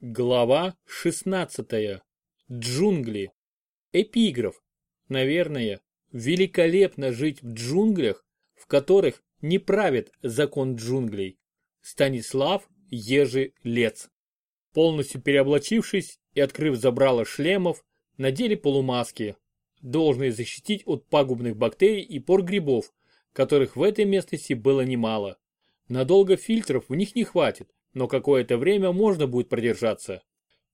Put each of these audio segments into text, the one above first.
Глава 16. Джунгли. Эпиграф. Наверное, великолепно жить в джунглях, в которых не правит закон джунглей. Станислав Ежи. Полностью переоблачившись и открыв забрало шлемов, надели полумаски, должные защитить от пагубных бактерий и пор грибов, которых в этой местности было немало. Надолго фильтров в них не хватит, но какое-то время можно будет продержаться.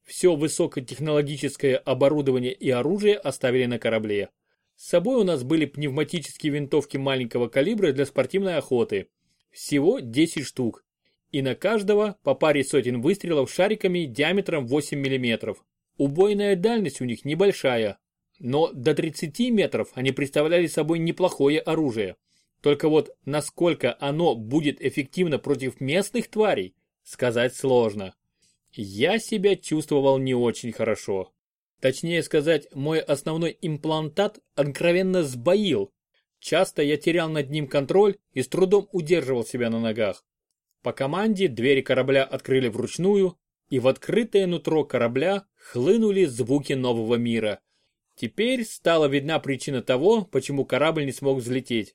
Все высокотехнологическое оборудование и оружие оставили на корабле. С собой у нас были пневматические винтовки маленького калибра для спортивной охоты. Всего 10 штук. И на каждого по паре сотен выстрелов шариками диаметром 8 мм. Убойная дальность у них небольшая. Но до 30 метров они представляли собой неплохое оружие. Только вот насколько оно будет эффективно против местных тварей, сказать сложно. Я себя чувствовал не очень хорошо. Точнее сказать, мой основной имплантат откровенно сбоил. Часто я терял над ним контроль и с трудом удерживал себя на ногах. По команде двери корабля открыли вручную, и в открытое нутро корабля хлынули звуки нового мира. Теперь стала видна причина того, почему корабль не смог взлететь.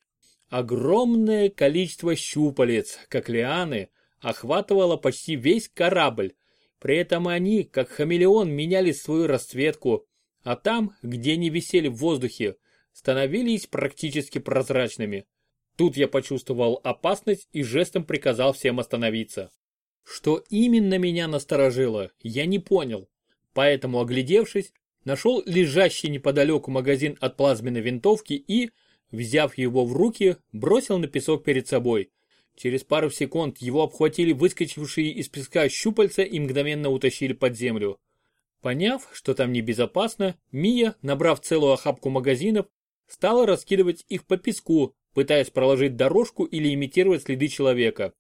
Огромное количество щупалец, как лианы, охватывало почти весь корабль. При этом они, как хамелеон, меняли свою расцветку, а там, где они висели в воздухе, становились практически прозрачными. Тут я почувствовал опасность и жестом приказал всем остановиться. Что именно меня насторожило, я не понял. Поэтому, оглядевшись, нашел лежащий неподалеку магазин от плазменной винтовки и, взяв его в руки, бросил на песок перед собой. Через пару секунд его обхватили выскочившие из песка щупальца и мгновенно утащили под землю. Поняв, что там небезопасно, Мия, набрав целую охапку магазинов, стала раскидывать их по песку, пытаясь проложить дорожку или имитировать следы человека.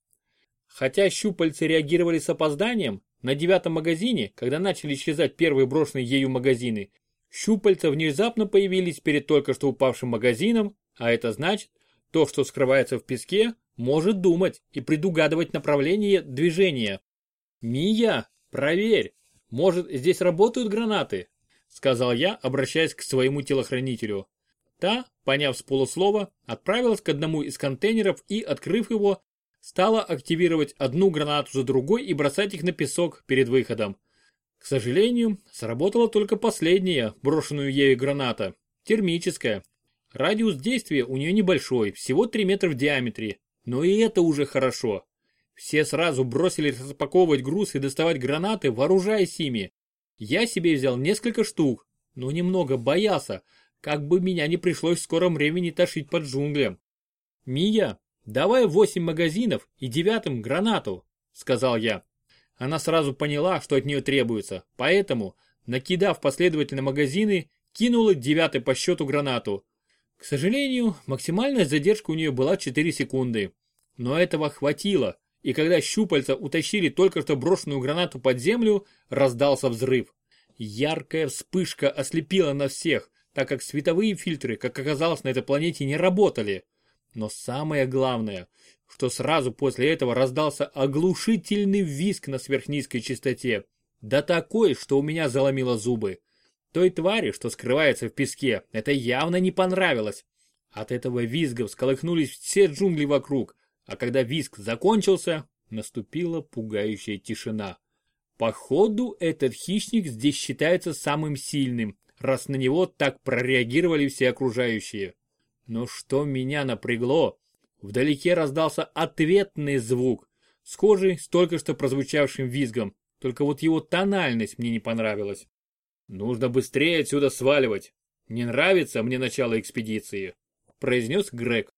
Хотя щупальцы реагировали с опозданием, на девятом магазине, когда начали исчезать первые брошенные ею магазины, щупальца внезапно появились перед только что упавшим магазином, а это значит, то, что скрывается в песке, может думать и предугадывать направление движения. «Мия, проверь, может здесь работают гранаты?» сказал я, обращаясь к своему телохранителю. Та, поняв с полуслова, отправилась к одному из контейнеров и, открыв его, стала активировать одну гранату за другой и бросать их на песок перед выходом. К сожалению, сработала только последняя, брошенную ею граната, термическая. Радиус действия у нее небольшой, всего 3 метра в диаметре, но и это уже хорошо. Все сразу бросились распаковывать груз и доставать гранаты, вооружаясь ими. Я себе взял несколько штук, но немного боялся, как бы меня не пришлось в скором времени тащить под джунглям. «Мия, давай восемь магазинов и девятым гранату», — сказал я. Она сразу поняла, что от нее требуется, поэтому, накидав последовательно магазины, кинула девятый по счету гранату. К сожалению, максимальная задержка у нее была 4 секунды. Но этого хватило, и когда щупальца утащили только что брошенную гранату под землю, раздался взрыв. Яркая вспышка ослепила на всех, так как световые фильтры, как оказалось, на этой планете не работали. Но самое главное, что сразу после этого раздался оглушительный визг на сверхнизкой частоте. Да такой, что у меня заломило зубы. Той твари, что скрывается в песке, это явно не понравилось. От этого визга всколыхнулись все джунгли вокруг, а когда визг закончился, наступила пугающая тишина. Походу, этот хищник здесь считается самым сильным, раз на него так прореагировали все окружающие. Но что меня напрягло, вдалеке раздался ответный звук, схожий с только что прозвучавшим визгом, только вот его тональность мне не понравилась. Нужно быстрее отсюда сваливать. Не нравится мне начало экспедиции, произнес Грег.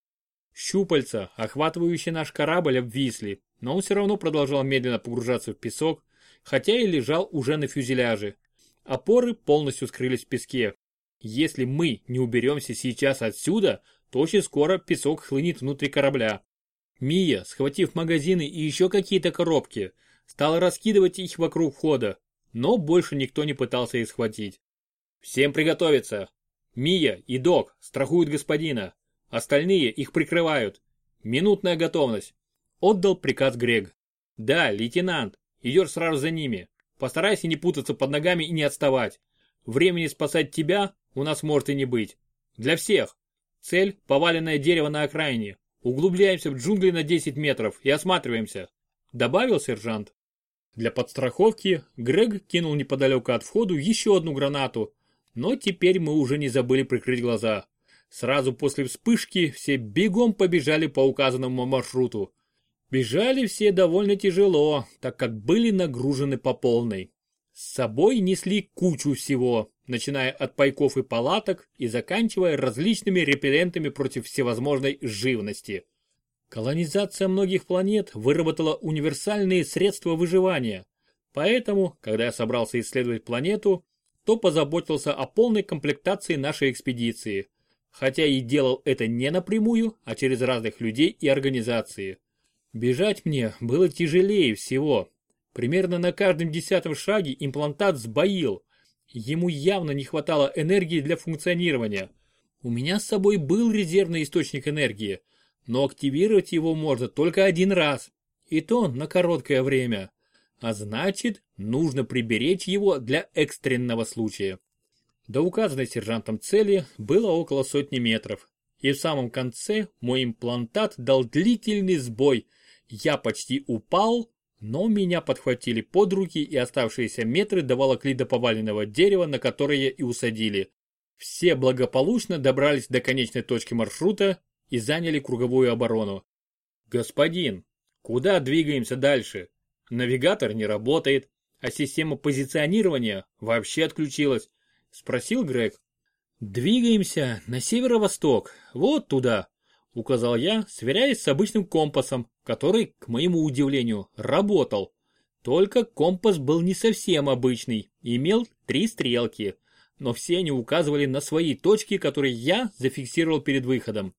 Щупальца, охватывающие наш корабль, обвисли, но он все равно продолжал медленно погружаться в песок, хотя и лежал уже на фюзеляже. Опоры полностью скрылись в песке. Если мы не уберемся сейчас отсюда, то очень скоро песок хлынет внутрь корабля. Мия, схватив магазины и еще какие-то коробки, стала раскидывать их вокруг входа, но больше никто не пытался их схватить. «Всем приготовиться! Мия и Док страхуют господина!» Остальные их прикрывают. Минутная готовность. Отдал приказ Грег. Да, лейтенант, идешь сразу за ними. Постарайся не путаться под ногами и не отставать. Времени спасать тебя у нас может и не быть. Для всех. Цель – поваленное дерево на окраине. Углубляемся в джунгли на 10 метров и осматриваемся. Добавил сержант. Для подстраховки Грег кинул неподалеку от входа еще одну гранату, но теперь мы уже не забыли прикрыть глаза. Сразу после вспышки все бегом побежали по указанному маршруту. Бежали все довольно тяжело, так как были нагружены по полной. С собой несли кучу всего, начиная от пайков и палаток и заканчивая различными репеллентами против всевозможной живности. Колонизация многих планет выработала универсальные средства выживания, поэтому, когда я собрался исследовать планету, то позаботился о полной комплектации нашей экспедиции, хотя и делал это не напрямую, а через разных людей и организации. Бежать мне было тяжелее всего. Примерно на каждом десятом шаге имплантат сбоил. Ему явно не хватало энергии для функционирования. У меня с собой был резервный источник энергии, но активировать его можно только один раз. И то на короткое время. А значит, нужно приберечь его для экстренного случая. До указанной сержантом цели было около сотни метров. И в самом конце мой имплантат дал длительный сбой – я почти упал, но меня подхватили под руки и оставшиеся метры доволокли до поваленного дерева, на которое и усадили. Все благополучно добрались до конечной точки маршрута и заняли круговую оборону. «Господин, куда двигаемся дальше? Навигатор не работает, а система позиционирования вообще отключилась», – спросил Грег. «Двигаемся на северо-восток, вот туда», – указал я, сверяясь с обычным компасом, который, к моему удивлению, работал. Только компас был не совсем обычный, имел три стрелки, но все они указывали на свои точки, которые я зафиксировал перед выходом.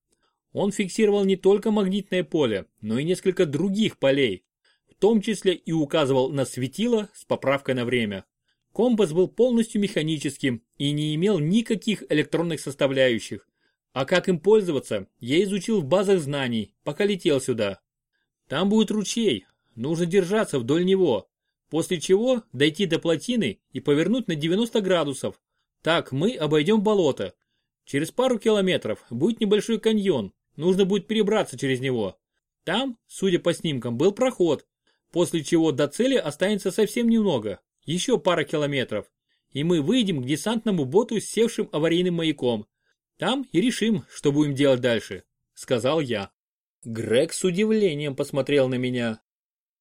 Он фиксировал не только магнитное поле, но и несколько других полей, в том числе и указывал на светило с поправкой на время. Компас был полностью механическим и не имел никаких электронных составляющих, а как им пользоваться, я изучил в базах знаний, пока летел сюда. Там будет ручей, нужно держаться вдоль него, после чего дойти до плотины и повернуть на 90 градусов. Так мы обойдем болото. Через пару километров будет небольшой каньон, нужно будет перебраться через него. Там, судя по снимкам, был проход, после чего до цели останется совсем немного, еще пара километров, и мы выйдем к десантному боту с севшим аварийным маяком. Там и решим, что будем делать дальше», — сказал я. Грег с удивлением посмотрел на меня.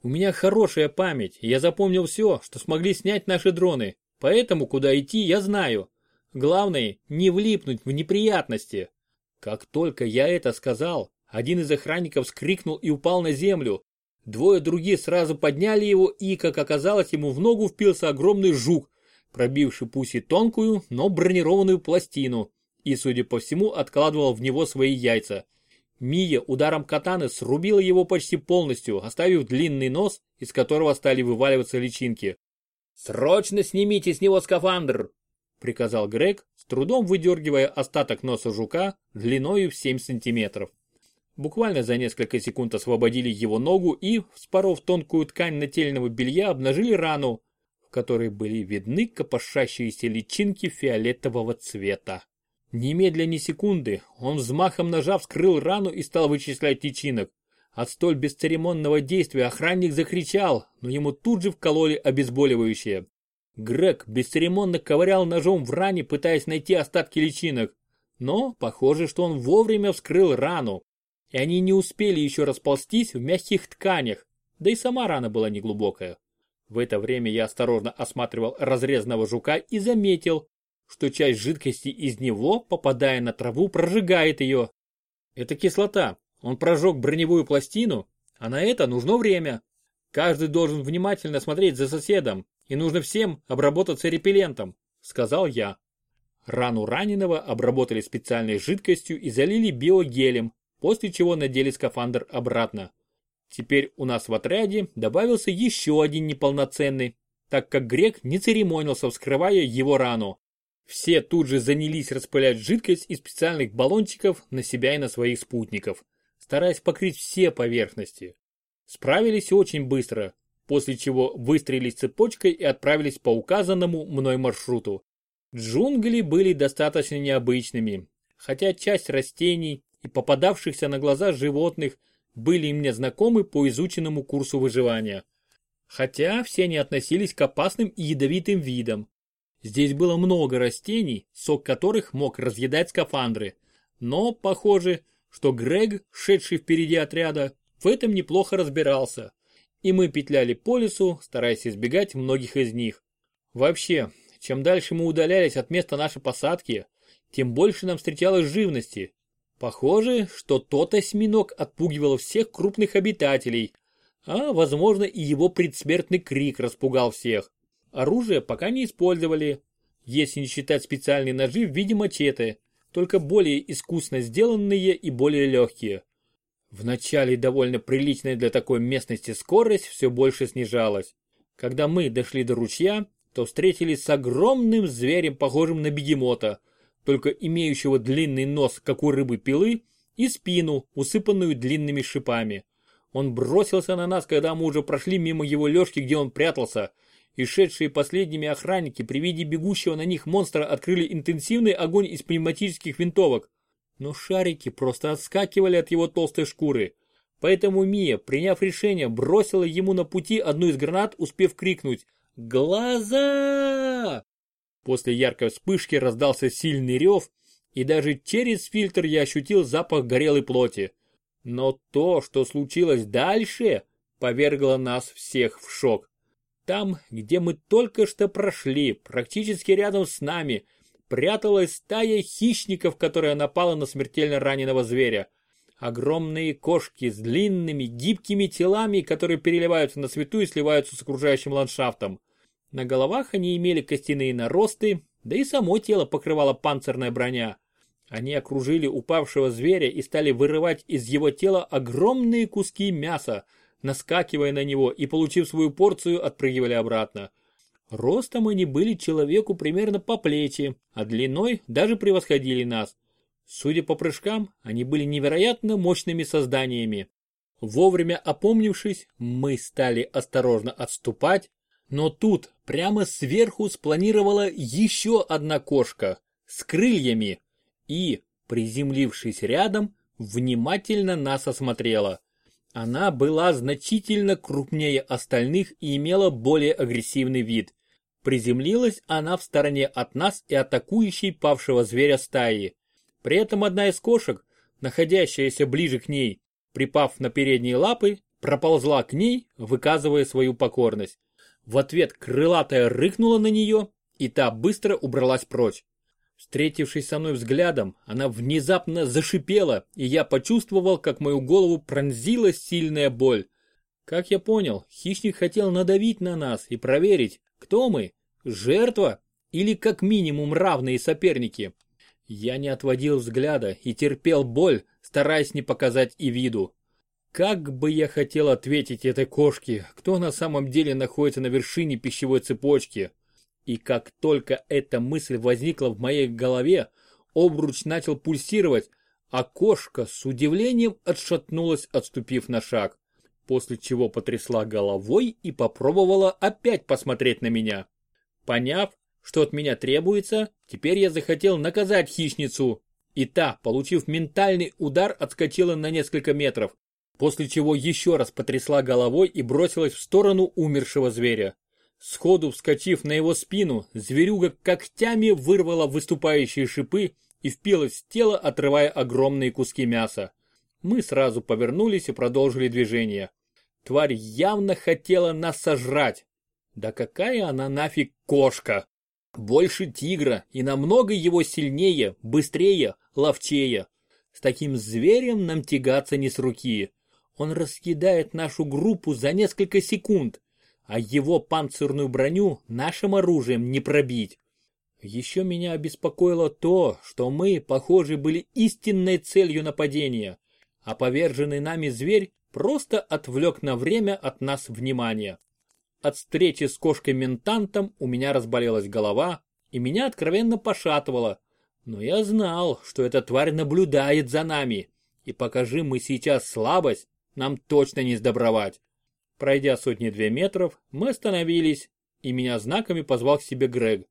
«У меня хорошая память, я запомнил все, что смогли снять наши дроны, поэтому куда идти я знаю. Главное, не влипнуть в неприятности». Как только я это сказал, один из охранников скрикнул и упал на землю. Двое других сразу подняли его и, как оказалось, ему в ногу впился огромный жук, пробивший пусть и тонкую, но бронированную пластину и, судя по всему, откладывал в него свои яйца. Мия ударом катаны срубила его почти полностью, оставив длинный нос, из которого стали вываливаться личинки. «Срочно снимите с него скафандр!» — приказал Грег, с трудом выдергивая остаток носа жука длиною в 7 сантиметров. Буквально за несколько секунд освободили его ногу и, вспоров тонкую ткань нательного белья, обнажили рану, в которой были видны копошащиеся личинки фиолетового цвета. Немедля ни секунды, он взмахом ножа вскрыл рану и стал вычислять личинок. От столь бесцеремонного действия охранник закричал, но ему тут же вкололи обезболивающее. Грег бесцеремонно ковырял ножом в ране, пытаясь найти остатки личинок. Но похоже, что он вовремя вскрыл рану, и они не успели еще расползтись в мягких тканях, да и сама рана была неглубокая. В это время я осторожно осматривал разрезанного жука и заметил, что часть жидкости из него, попадая на траву, прожигает ее. Это кислота. Он прожег броневую пластину, а на это нужно время. Каждый должен внимательно смотреть за соседом, и нужно всем обработаться репеллентом, сказал я. Рану раненого обработали специальной жидкостью и залили биогелем, после чего надели скафандр обратно. Теперь у нас в отряде добавился еще один неполноценный, так как грек не церемонился, вскрывая его рану. Все тут же занялись распылять жидкость из специальных баллончиков на себя и на своих спутников, стараясь покрыть все поверхности. Справились очень быстро. после чего выстрелились цепочкой и отправились по указанному мной маршруту. Джунгли были достаточно необычными, хотя часть растений и попадавшихся на глаза животных были мне знакомы по изученному курсу выживания. Хотя все они относились к опасным и ядовитым видам. Здесь было много растений, сок которых мог разъедать скафандры. Но, похоже, что Грег, шедший впереди отряда, в этом неплохо разбирался. И мы петляли по лесу, стараясь избегать многих из них. Вообще, чем дальше мы удалялись от места нашей посадки, тем больше нам встречалось живности. Похоже, что тот осьминог отпугивал всех крупных обитателей, а, возможно, и его предсмертный крик распугал всех. Оружие пока не использовали, если не считать специальные ножи в виде мачете, только более искусно сделанные и более легкие. Вначале довольно приличная для такой местности скорость все больше снижалась. Когда мы дошли до ручья, то встретились с огромным зверем, похожим на бегемота, только имеющего длинный нос, как у рыбы пилы, и спину, усыпанную длинными шипами. Он бросился на нас, когда мы уже прошли мимо его лёжки, где он прятался, и шедшие последними охранники при виде бегущего на них монстра открыли интенсивный огонь из пневматических винтовок. Но шарики просто отскакивали от его толстой шкуры. Поэтому Мия, приняв решение, бросила ему на пути одну из гранат, успев крикнуть «Глаза!». После яркой вспышки раздался сильный рев, и даже через фильтр я ощутил запах горелой плоти. Но то, что случилось дальше, повергло нас всех в шок. Там, где мы только что прошли, практически рядом с нами, пряталась стая хищников, которая напала на смертельно раненого зверя. Огромные кошки с длинными, гибкими телами, которые переливаются на свету и сливаются с окружающим ландшафтом. На головах они имели костяные наросты, да и само тело покрывала панцирная броня. Они окружили упавшего зверя и стали вырывать из его тела огромные куски мяса, наскакивая на него и, получив свою порцию, отпрыгивали обратно. Ростом они были человеку примерно по плечи, а длиной даже превосходили нас. Судя по прыжкам, они были невероятно мощными созданиями. Вовремя опомнившись, мы стали осторожно отступать, но тут прямо сверху спланировала еще одна кошка с крыльями, и, приземлившись рядом, внимательно нас осмотрела. Она была значительно крупнее остальных и имела более агрессивный вид. Приземлилась она в стороне от нас и атакующей павшего зверя стаи. При этом одна из кошек, находящаяся ближе к ней, припав на передние лапы, проползла к ней, выказывая свою покорность. В ответ крылатая рыкнула на нее, и та быстро убралась прочь. Встретившись со мной взглядом, она внезапно зашипела, и я почувствовал, как мою голову пронзила сильная боль. Как я понял, хищник хотел надавить на нас и проверить, кто мы, жертва или как минимум равные соперники. Я не отводил взгляда и терпел боль, стараясь не показать и виду. Как бы я хотел ответить этой кошке, кто на самом деле находится на вершине пищевой цепочки. И как только эта мысль возникла в моей голове, обруч начал пульсировать, а кошка с удивлением отшатнулась, отступив на шаг, после чего потрясла головой и попробовала опять посмотреть на меня. Поняв, что от меня требуется, теперь я захотел наказать хищницу, и та, получив ментальный удар, отскочила на несколько метров, после чего еще раз потрясла головой и бросилась в сторону умершего зверя. Сходу вскочив на его спину, зверюга когтями вырвала выступающие шипы и впилась в тело, отрывая огромные куски мяса. Мы сразу повернулись и продолжили движение. Тварь явно хотела нас сожрать. Да какая она нафиг кошка! Больше тигра и намного его сильнее, быстрее, ловчее. С таким зверем нам тягаться не с руки. Он раскидает нашу группу за несколько секунд, а его панцирную броню нашим оружием не пробить. Еще меня обеспокоило то, что мы, похоже, были истинной целью нападения, а поверженный нами зверь просто отвлек на время от нас внимание. От встречи с кошкой-ментантом у меня разболелась голова, и меня откровенно пошатывало. Но я знал, что эта тварь наблюдает за нами, и покажи мы сейчас слабость, нам точно не сдобровать. Пройдя сотни-две метров, мы остановились, и меня знаками позвал к себе Грег.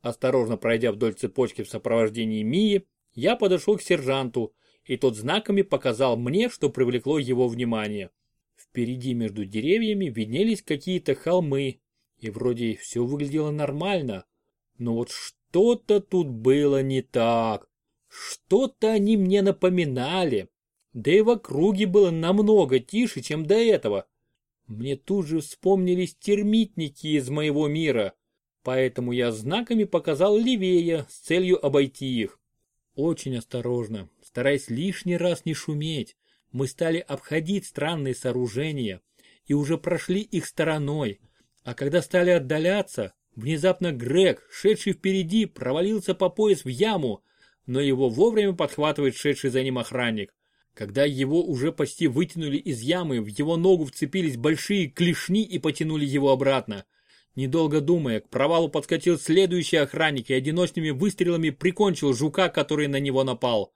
Осторожно пройдя вдоль цепочки в сопровождении Мии, я подошел к сержанту, и тот знаками показал мне, что привлекло его внимание. Впереди между деревьями виднелись какие-то холмы, и вроде все выглядело нормально. Но вот что-то тут было не так. Что-то они мне напоминали. Да и в округе было намного тише, чем до этого. Мне тут же вспомнились термитники из моего мира, поэтому я знаками показал левее с целью обойти их. Очень осторожно, стараясь лишний раз не шуметь, мы стали обходить странные сооружения и уже прошли их стороной, а когда стали отдаляться, внезапно Грег, шедший впереди, провалился по пояс в яму, но его вовремя подхватывает шедший за ним охранник. Когда его уже почти вытянули из ямы, в его ногу вцепились большие клешни и потянули его обратно. Недолго думая, к провалу подскочил следующий охранник и одиночными выстрелами прикончил жука, который на него напал.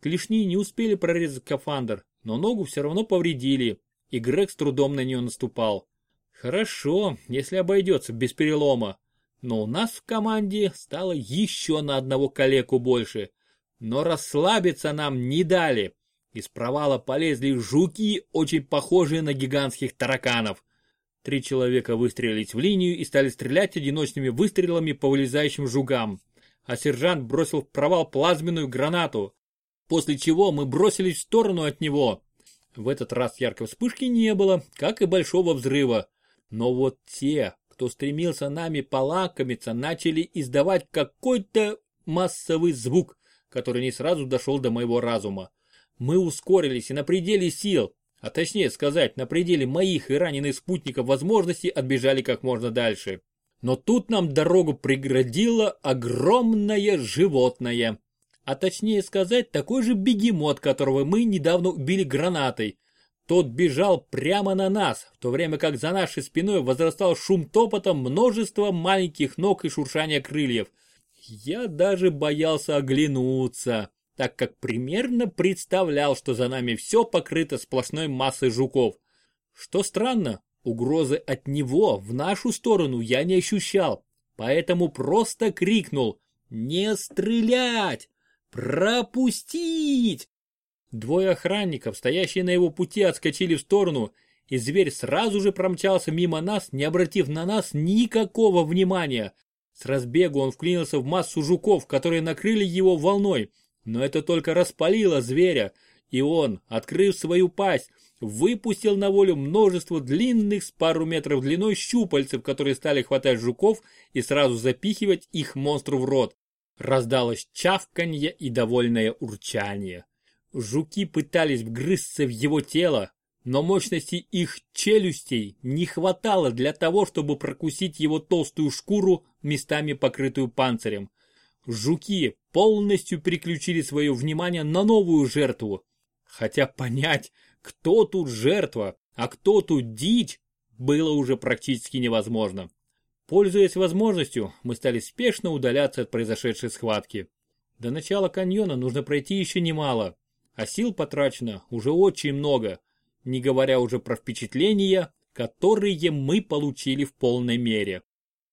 Клешни не успели прорезать скафандр, но ногу все равно повредили, и Грег с трудом на нее наступал. Хорошо, если обойдется без перелома. Но у нас в команде стало еще на одного калеку больше. Но расслабиться нам не дали. Из провала полезли жуки, очень похожие на гигантских тараканов. Три человека выстрелились в линию и стали стрелять одиночными выстрелами по вылезающим жугам. А сержант бросил в провал плазменную гранату, после чего мы бросились в сторону от него. В этот раз яркой вспышки не было, как и большого взрыва. Но вот те, кто стремился нами полакомиться, начали издавать какой-то массовый звук, который не сразу дошел до моего разума. Мы ускорились и на пределе сил, а точнее сказать, на пределе моих и раненых спутников возможностей отбежали как можно дальше. Но тут нам дорогу преградило огромное животное. А точнее сказать, такой же бегемот, которого мы недавно убили гранатой. Тот бежал прямо на нас, в то время как за нашей спиной возрастал шум топота множества маленьких ног и шуршания крыльев. Я даже боялся оглянуться так как примерно представлял, что за нами все покрыто сплошной массой жуков. Что странно, угрозы от него в нашу сторону я не ощущал, поэтому просто крикнул «Не стрелять! Пропустить!» Двое охранников, стоящие на его пути, отскочили в сторону, и зверь сразу же промчался мимо нас, не обратив на нас никакого внимания. С разбегу он вклинился в массу жуков, которые накрыли его волной, но это только распалило зверя, и он, открыв свою пасть, выпустил на волю множество длинных с пару метров длиной щупальцев, которые стали хватать жуков и сразу запихивать их монстру в рот. Раздалось чавканье и довольное урчание. Жуки пытались вгрызться в его тело, но мощности их челюстей не хватало для того, чтобы прокусить его толстую шкуру, местами покрытую панцирем. Жуки полностью переключили свое внимание на новую жертву. Хотя понять, кто тут жертва, а кто тут дичь, было уже практически невозможно. Пользуясь возможностью, мы стали спешно удаляться от произошедшей схватки. До начала каньона нужно пройти еще немало, а сил потрачено уже очень много, не говоря уже про впечатления, которые мы получили в полной мере.